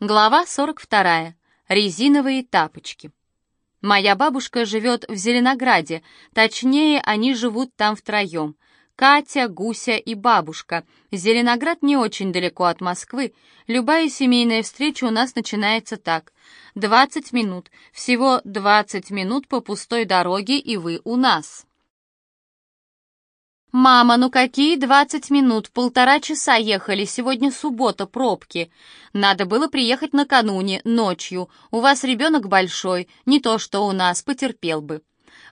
Глава 42. Резиновые тапочки. Моя бабушка живет в Зеленограде, точнее, они живут там втроем. Катя, Гуся и бабушка. Зеленоград не очень далеко от Москвы. Любая семейная встреча у нас начинается так. 20 минут, всего 20 минут по пустой дороге, и вы у нас. «Мама, ну какие двадцать минут? Полтора часа ехали, сегодня суббота, пробки. Надо было приехать накануне, ночью. У вас ребенок большой, не то что у нас, потерпел бы».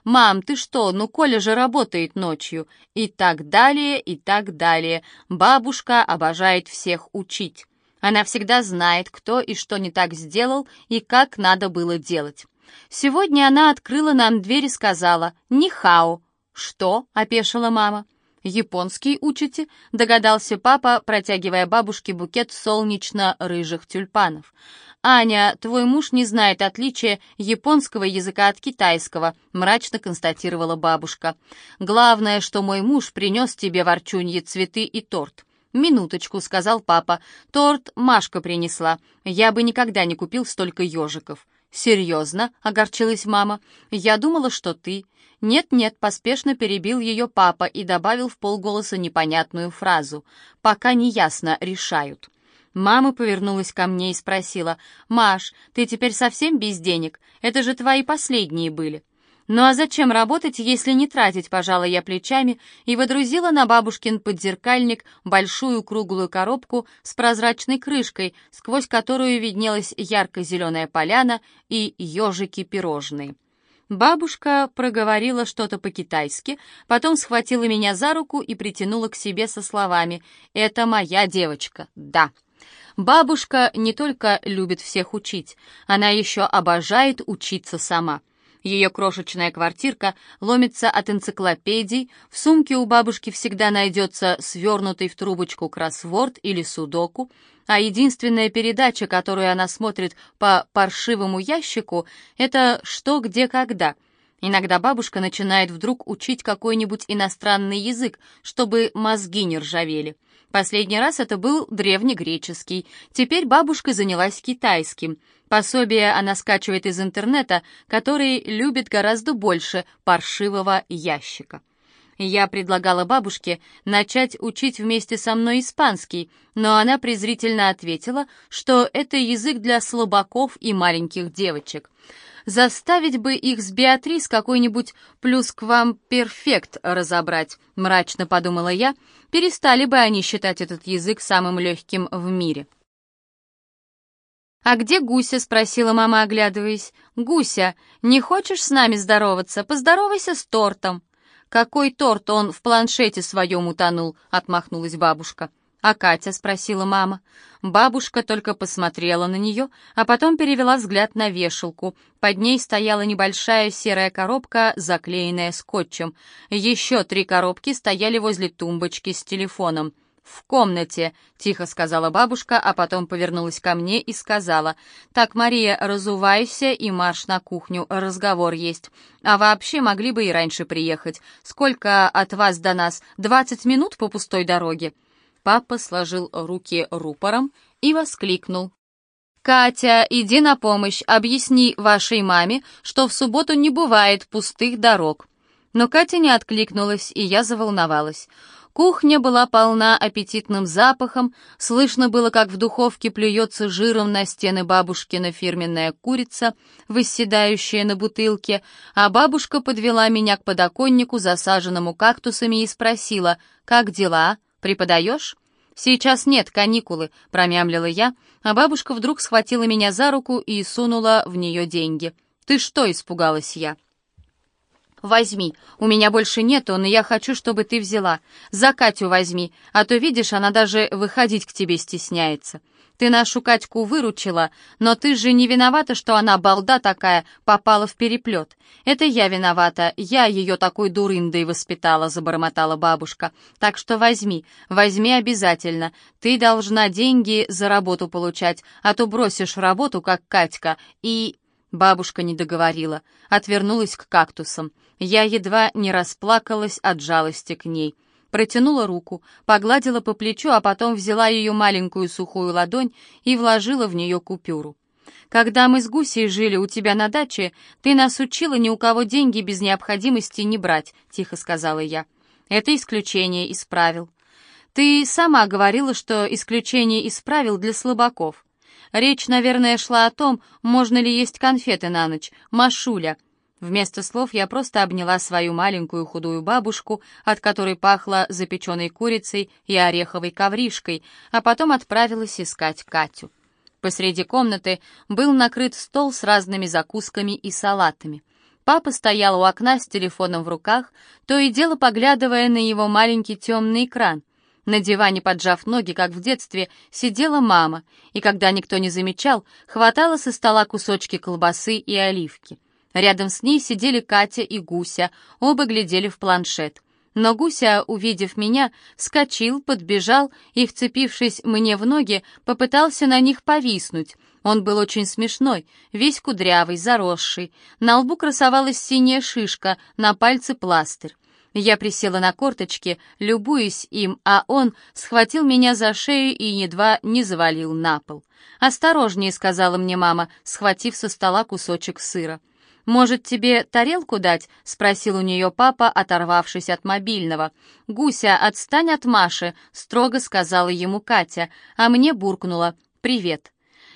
«Мам, ты что, ну Коля же работает ночью». И так далее, и так далее. Бабушка обожает всех учить. Она всегда знает, кто и что не так сделал, и как надо было делать. Сегодня она открыла нам дверь и сказала «Нихао». «Что?» — опешила мама. «Японский учите?» — догадался папа, протягивая бабушке букет солнечно-рыжих тюльпанов. «Аня, твой муж не знает отличия японского языка от китайского», — мрачно констатировала бабушка. «Главное, что мой муж принес тебе ворчуньи цветы и торт». «Минуточку», — сказал папа. «Торт Машка принесла. Я бы никогда не купил столько ежиков». «Серьезно?» — огорчилась мама. «Я думала, что ты...» «Нет-нет», — поспешно перебил ее папа и добавил в полголоса непонятную фразу. «Пока не ясно, решают». Мама повернулась ко мне и спросила, «Маш, ты теперь совсем без денег? Это же твои последние были». «Ну а зачем работать, если не тратить?» — пожала я плечами и водрузила на бабушкин подзеркальник большую круглую коробку с прозрачной крышкой, сквозь которую виднелась ярко-зеленая поляна и ежики-пирожные. Бабушка проговорила что-то по-китайски, потом схватила меня за руку и притянула к себе со словами «Это моя девочка, да». Бабушка не только любит всех учить, она еще обожает учиться сама. Ее крошечная квартирка ломится от энциклопедий, в сумке у бабушки всегда найдется свернутый в трубочку кроссворд или судоку, а единственная передача, которую она смотрит по паршивому ящику, это «Что, где, когда». Иногда бабушка начинает вдруг учить какой-нибудь иностранный язык, чтобы мозги не ржавели. Последний раз это был древнегреческий. Теперь бабушка занялась китайским. Пособие она скачивает из интернета, который любит гораздо больше паршивого ящика. Я предлагала бабушке начать учить вместе со мной испанский, но она презрительно ответила, что это язык для слабаков и маленьких девочек. Заставить бы их с Беатрис какой-нибудь плюс к вам перфект разобрать, мрачно подумала я, перестали бы они считать этот язык самым легким в мире. «А где Гуся?» — спросила мама, оглядываясь. «Гуся, не хочешь с нами здороваться? Поздоровайся с тортом». «Какой торт он в планшете своем утонул?» — отмахнулась бабушка. «А Катя?» — спросила мама. Бабушка только посмотрела на нее, а потом перевела взгляд на вешалку. Под ней стояла небольшая серая коробка, заклеенная скотчем. Еще три коробки стояли возле тумбочки с телефоном. «В комнате», — тихо сказала бабушка, а потом повернулась ко мне и сказала, «Так, Мария, разувайся и марш на кухню, разговор есть. А вообще могли бы и раньше приехать. Сколько от вас до нас? Двадцать минут по пустой дороге?» Папа сложил руки рупором и воскликнул. «Катя, иди на помощь, объясни вашей маме, что в субботу не бывает пустых дорог». Но Катя не откликнулась, и я заволновалась. Кухня была полна аппетитным запахом, слышно было, как в духовке плюется жиром на стены бабушкина фирменная курица, восседающая на бутылке, а бабушка подвела меня к подоконнику, засаженному кактусами, и спросила, «Как дела? Преподаешь?» «Сейчас нет, каникулы», — промямлила я, а бабушка вдруг схватила меня за руку и сунула в нее деньги. «Ты что?» — испугалась я. «Возьми. У меня больше нету, но я хочу, чтобы ты взяла. За Катю возьми, а то, видишь, она даже выходить к тебе стесняется. Ты нашу Катьку выручила, но ты же не виновата, что она, балда такая, попала в переплет. Это я виновата, я ее такой дурындой воспитала», — забормотала бабушка. «Так что возьми, возьми обязательно. Ты должна деньги за работу получать, а то бросишь работу, как Катька, и...» Бабушка не договорила, отвернулась к кактусам. Я едва не расплакалась от жалости к ней. Протянула руку, погладила по плечу, а потом взяла ее маленькую сухую ладонь и вложила в нее купюру. «Когда мы с Гусей жили у тебя на даче, ты нас учила ни у кого деньги без необходимости не брать», — тихо сказала я. «Это исключение из правил». «Ты сама говорила, что исключение из правил для слабаков. Речь, наверное, шла о том, можно ли есть конфеты на ночь. Машуля, Вместо слов я просто обняла свою маленькую худую бабушку, от которой пахло запеченной курицей и ореховой ковришкой, а потом отправилась искать Катю. Посреди комнаты был накрыт стол с разными закусками и салатами. Папа стоял у окна с телефоном в руках, то и дело поглядывая на его маленький темный экран. На диване, поджав ноги, как в детстве, сидела мама, и когда никто не замечал, хватала со стола кусочки колбасы и оливки. Рядом с ней сидели Катя и Гуся, оба глядели в планшет. Но Гуся, увидев меня, вскочил, подбежал и, вцепившись мне в ноги, попытался на них повиснуть. Он был очень смешной, весь кудрявый, заросший. На лбу красовалась синяя шишка, на пальце пластырь. Я присела на корточки, любуясь им, а он схватил меня за шею и едва не завалил на пол. «Осторожнее», — сказала мне мама, схватив со стола кусочек сыра. «Может, тебе тарелку дать?» — спросил у нее папа, оторвавшись от мобильного. «Гуся, отстань от Маши», — строго сказала ему Катя, а мне буркнула «Привет».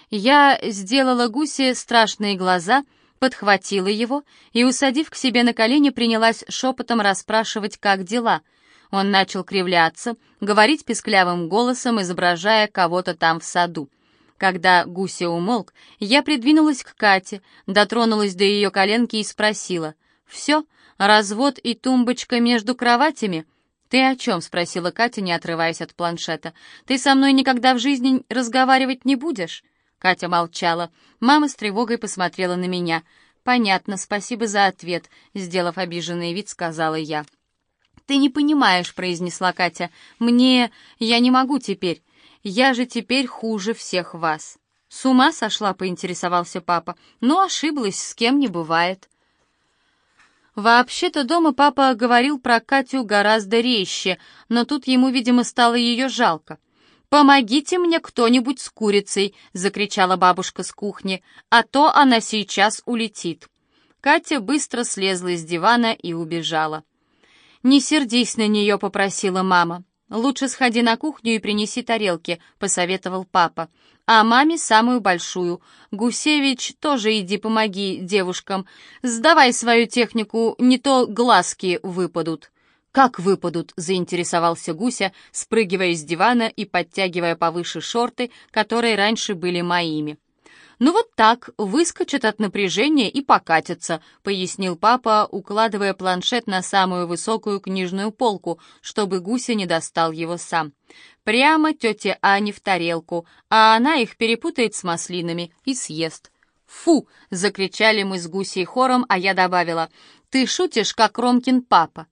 Я сделала Гусе страшные глаза, подхватила его и, усадив к себе на колени, принялась шепотом расспрашивать, как дела. Он начал кривляться, говорить песклявым голосом, изображая кого-то там в саду. Когда Гуся умолк, я придвинулась к Кате, дотронулась до ее коленки и спросила. «Все? Развод и тумбочка между кроватями?» «Ты о чем?» — спросила Катя, не отрываясь от планшета. «Ты со мной никогда в жизни разговаривать не будешь?» Катя молчала. Мама с тревогой посмотрела на меня. «Понятно, спасибо за ответ», — сделав обиженный вид, сказала я. «Ты не понимаешь», — произнесла Катя. «Мне... Я не могу теперь. Я же теперь хуже всех вас». «С ума сошла?» — поинтересовался папа. «Ну, ошиблась, с кем не бывает». Вообще-то дома папа говорил про Катю гораздо резче, но тут ему, видимо, стало ее жалко. «Помогите мне кто-нибудь с курицей!» — закричала бабушка с кухни, «а то она сейчас улетит». Катя быстро слезла с дивана и убежала. «Не сердись на нее», — попросила мама. «Лучше сходи на кухню и принеси тарелки», — посоветовал папа. «А маме самую большую. Гусевич, тоже иди помоги девушкам. Сдавай свою технику, не то глазки выпадут». «Как выпадут?» — заинтересовался Гуся, спрыгивая с дивана и подтягивая повыше шорты, которые раньше были моими. «Ну вот так, выскочат от напряжения и покатятся», — пояснил папа, укладывая планшет на самую высокую книжную полку, чтобы Гуся не достал его сам. «Прямо тете Ане в тарелку, а она их перепутает с маслинами и съест». «Фу!» — закричали мы с Гусей хором, а я добавила, «Ты шутишь, как Ромкин папа».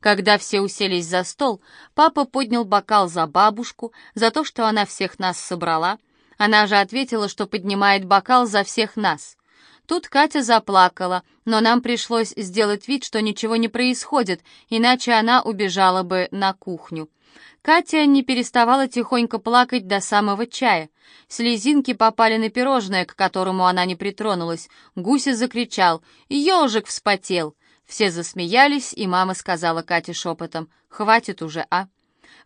Когда все уселись за стол, папа поднял бокал за бабушку, за то, что она всех нас собрала, она же ответила, что поднимает бокал за всех нас. Тут Катя заплакала, но нам пришлось сделать вид, что ничего не происходит, иначе она убежала бы на кухню. Катя не переставала тихонько плакать до самого чая. Слезинки попали на пирожное, к которому она не притронулась. Гуся закричал «Ежик вспотел!». Все засмеялись, и мама сказала Кате шепотом «Хватит уже, а!».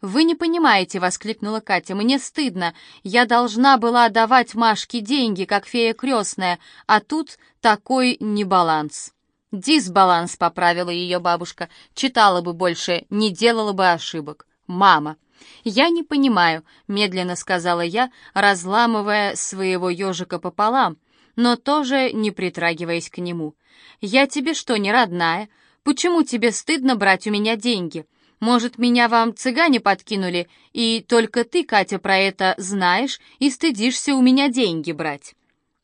«Вы не понимаете», — воскликнула Катя, — «мне стыдно. Я должна была давать Машке деньги, как фея крестная, а тут такой небаланс». «Дисбаланс», — поправила ее бабушка, — «читала бы больше, не делала бы ошибок». «Мама». «Я не понимаю», — медленно сказала я, разламывая своего ежика пополам, но тоже не притрагиваясь к нему. «Я тебе что, не родная? Почему тебе стыдно брать у меня деньги? Может, меня вам цыгане подкинули, и только ты, Катя, про это знаешь и стыдишься у меня деньги брать?»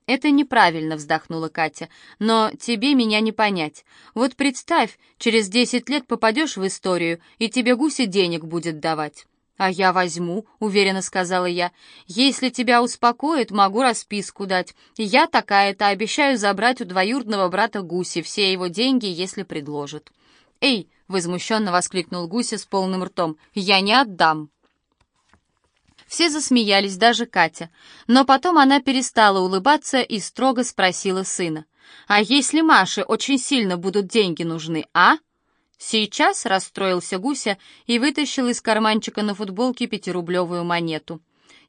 «Это неправильно», — вздохнула Катя, — «но тебе меня не понять. Вот представь, через десять лет попадешь в историю, и тебе гуся денег будет давать». «А я возьму», — уверенно сказала я. «Если тебя успокоит, могу расписку дать. Я такая-то обещаю забрать у двоюродного брата Гуси все его деньги, если предложат». «Эй, — возмущенно воскликнул Гуся с полным ртом. «Я не отдам!» Все засмеялись, даже Катя. Но потом она перестала улыбаться и строго спросила сына. «А если Маше очень сильно будут деньги нужны, а?» «Сейчас», — расстроился Гуся и вытащил из карманчика на футболке пятирублевую монету.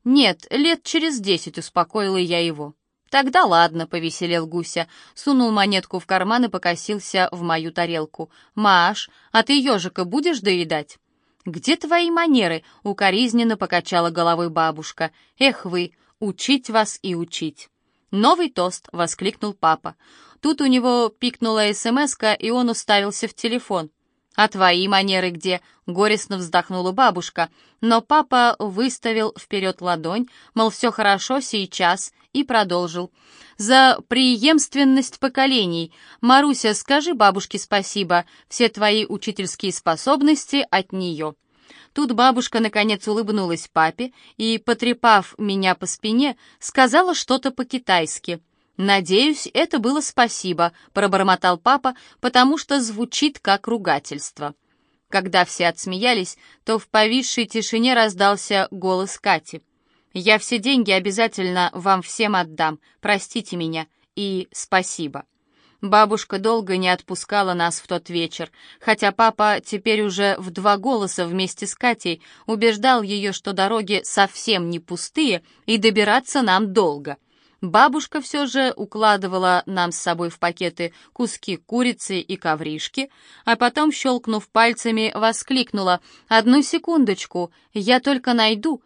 «Нет, лет через десять», — успокоила я его. «Тогда ладно», — повеселел Гуся, сунул монетку в карман и покосился в мою тарелку. «Маш, а ты ежика будешь доедать?» «Где твои манеры?» — укоризненно покачала головой бабушка. «Эх вы, учить вас и учить!» «Новый тост!» — воскликнул папа. Тут у него пикнула смс и он уставился в телефон. «А твои манеры где?» — горестно вздохнула бабушка. Но папа выставил вперед ладонь, мол, все хорошо сейчас, и продолжил. «За преемственность поколений. Маруся, скажи бабушке спасибо. Все твои учительские способности от нее». Тут бабушка наконец улыбнулась папе и, потрепав меня по спине, сказала что-то по-китайски. «Надеюсь, это было спасибо», — пробормотал папа, потому что звучит как ругательство. Когда все отсмеялись, то в повисшей тишине раздался голос Кати. Я все деньги обязательно вам всем отдам. Простите меня и спасибо. Бабушка долго не отпускала нас в тот вечер, хотя папа теперь уже в два голоса вместе с Катей убеждал ее, что дороги совсем не пустые и добираться нам долго. Бабушка все же укладывала нам с собой в пакеты куски курицы и ковришки, а потом, щелкнув пальцами, воскликнула «Одну секундочку, я только найду»,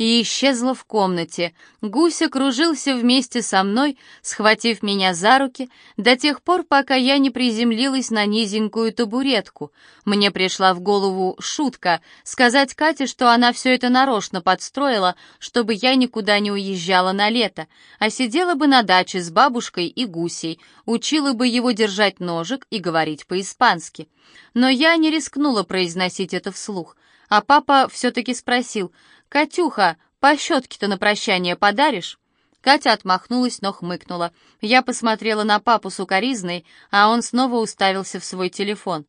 и исчезла в комнате. Гуся кружился вместе со мной, схватив меня за руки, до тех пор, пока я не приземлилась на низенькую табуретку. Мне пришла в голову шутка сказать Кате, что она все это нарочно подстроила, чтобы я никуда не уезжала на лето, а сидела бы на даче с бабушкой и гусей, учила бы его держать ножик и говорить по-испански. Но я не рискнула произносить это вслух, а папа все-таки спросил — «Катюха, по щетке-то на прощание подаришь?» Катя отмахнулась, но хмыкнула. Я посмотрела на папу сукоризной, а он снова уставился в свой телефон.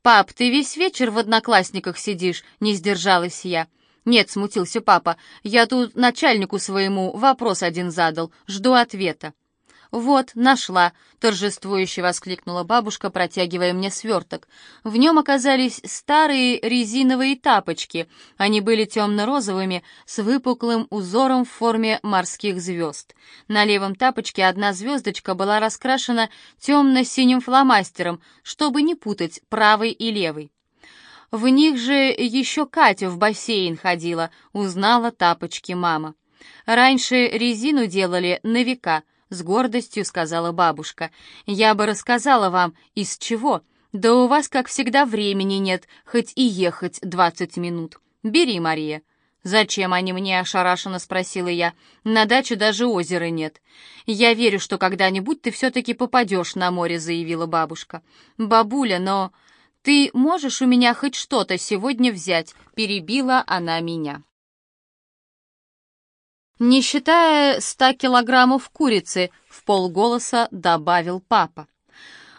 «Пап, ты весь вечер в одноклассниках сидишь?» — не сдержалась я. «Нет», — смутился папа, — «я тут начальнику своему вопрос один задал, жду ответа». «Вот, нашла!» — торжествующе воскликнула бабушка, протягивая мне сверток. В нем оказались старые резиновые тапочки. Они были темно-розовыми, с выпуклым узором в форме морских звезд. На левом тапочке одна звездочка была раскрашена темно-синим фломастером, чтобы не путать правый и левый. В них же еще Катя в бассейн ходила, узнала тапочки мама. Раньше резину делали на века — с гордостью сказала бабушка. «Я бы рассказала вам, из чего. Да у вас, как всегда, времени нет, хоть и ехать двадцать минут. Бери, Мария». «Зачем они мне?» — ошарашенно спросила я. «На даче даже озера нет». «Я верю, что когда-нибудь ты все-таки попадешь на море», — заявила бабушка. «Бабуля, но...» «Ты можешь у меня хоть что-то сегодня взять?» — перебила она меня. «Не считая ста килограммов курицы», — в полголоса добавил папа.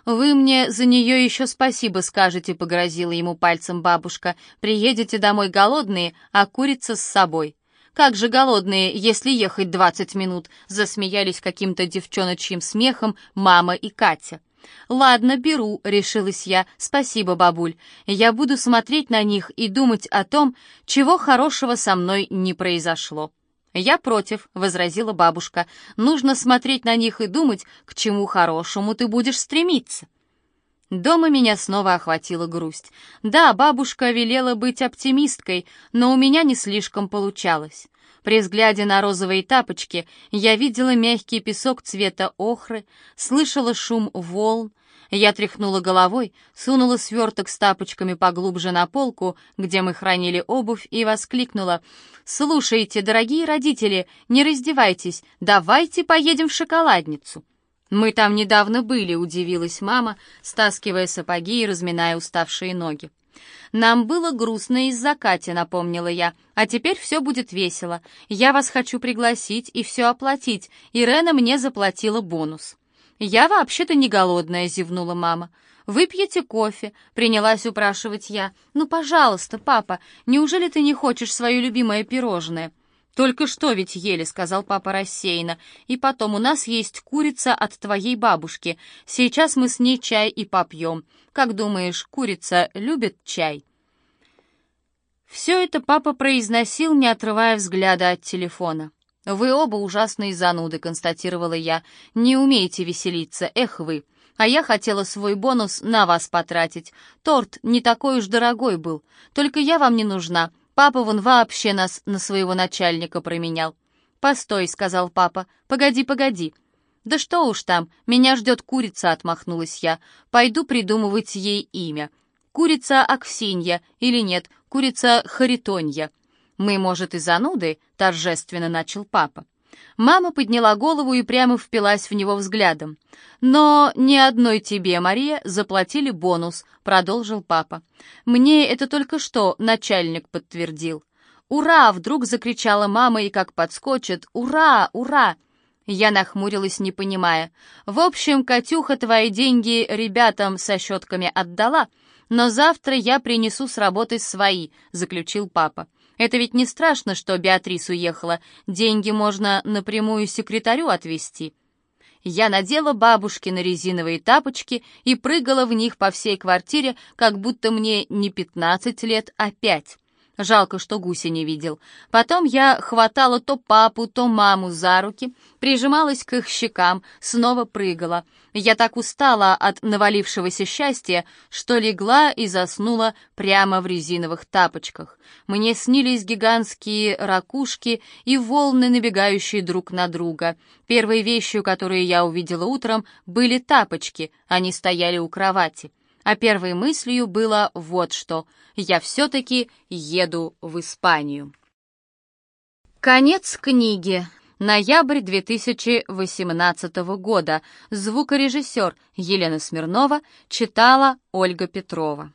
«Вы мне за нее еще спасибо скажете», — погрозила ему пальцем бабушка. «Приедете домой голодные, а курица с собой». «Как же голодные, если ехать двадцать минут?» — засмеялись каким-то девчоночьим смехом мама и Катя. «Ладно, беру», — решилась я. «Спасибо, бабуль. Я буду смотреть на них и думать о том, чего хорошего со мной не произошло». «Я против», — возразила бабушка. «Нужно смотреть на них и думать, к чему хорошему ты будешь стремиться». Дома меня снова охватила грусть. Да, бабушка велела быть оптимисткой, но у меня не слишком получалось. При взгляде на розовые тапочки я видела мягкий песок цвета охры, слышала шум волн, я тряхнула головой, сунула сверток с тапочками поглубже на полку, где мы хранили обувь, и воскликнула. «Слушайте, дорогие родители, не раздевайтесь, давайте поедем в шоколадницу». «Мы там недавно были», — удивилась мама, стаскивая сапоги и разминая уставшие ноги. «Нам было грустно из-за Кати», — напомнила я. «А теперь все будет весело. Я вас хочу пригласить и все оплатить. Ирена мне заплатила бонус». «Я вообще-то не голодная», — зевнула мама. «Выпьете кофе?» — принялась упрашивать я. «Ну, пожалуйста, папа, неужели ты не хочешь свое любимое пирожное?» «Только что ведь ели», — сказал папа рассеянно. «И потом, у нас есть курица от твоей бабушки. Сейчас мы с ней чай и попьем. Как думаешь, курица любит чай?» Все это папа произносил, не отрывая взгляда от телефона. «Вы оба ужасные зануды», — констатировала я. «Не умеете веселиться, эх вы. А я хотела свой бонус на вас потратить. Торт не такой уж дорогой был. Только я вам не нужна. Папа вон вообще нас на своего начальника променял». «Постой», — сказал папа. «Погоди, погоди». «Да что уж там, меня ждет курица», — отмахнулась я. «Пойду придумывать ей имя. Курица Аксинья или нет, курица Харитонья». «Мы, может, и зануды?» — торжественно начал папа. Мама подняла голову и прямо впилась в него взглядом. «Но ни одной тебе, Мария, заплатили бонус», — продолжил папа. «Мне это только что начальник подтвердил». «Ура!» — вдруг закричала мама и как подскочит. «Ура! Ура!» Я нахмурилась, не понимая. «В общем, Катюха твои деньги ребятам со щетками отдала, но завтра я принесу с работы свои», — заключил папа. Это ведь не страшно, что Беатрис уехала. Деньги можно напрямую секретарю отвезти. Я надела бабушкины резиновые тапочки и прыгала в них по всей квартире, как будто мне не пятнадцать лет, а пять. Жалко, что гуся не видел. Потом я хватала то папу, то маму за руки, прижималась к их щекам, снова прыгала. Я так устала от навалившегося счастья, что легла и заснула прямо в резиновых тапочках. Мне снились гигантские ракушки и волны, набегающие друг на друга. Первой вещью, которую я увидела утром, были тапочки, они стояли у кровати а первой мыслью было вот что — я все-таки еду в Испанию. Конец книги. Ноябрь 2018 года. Звукорежиссер Елена Смирнова читала Ольга Петрова.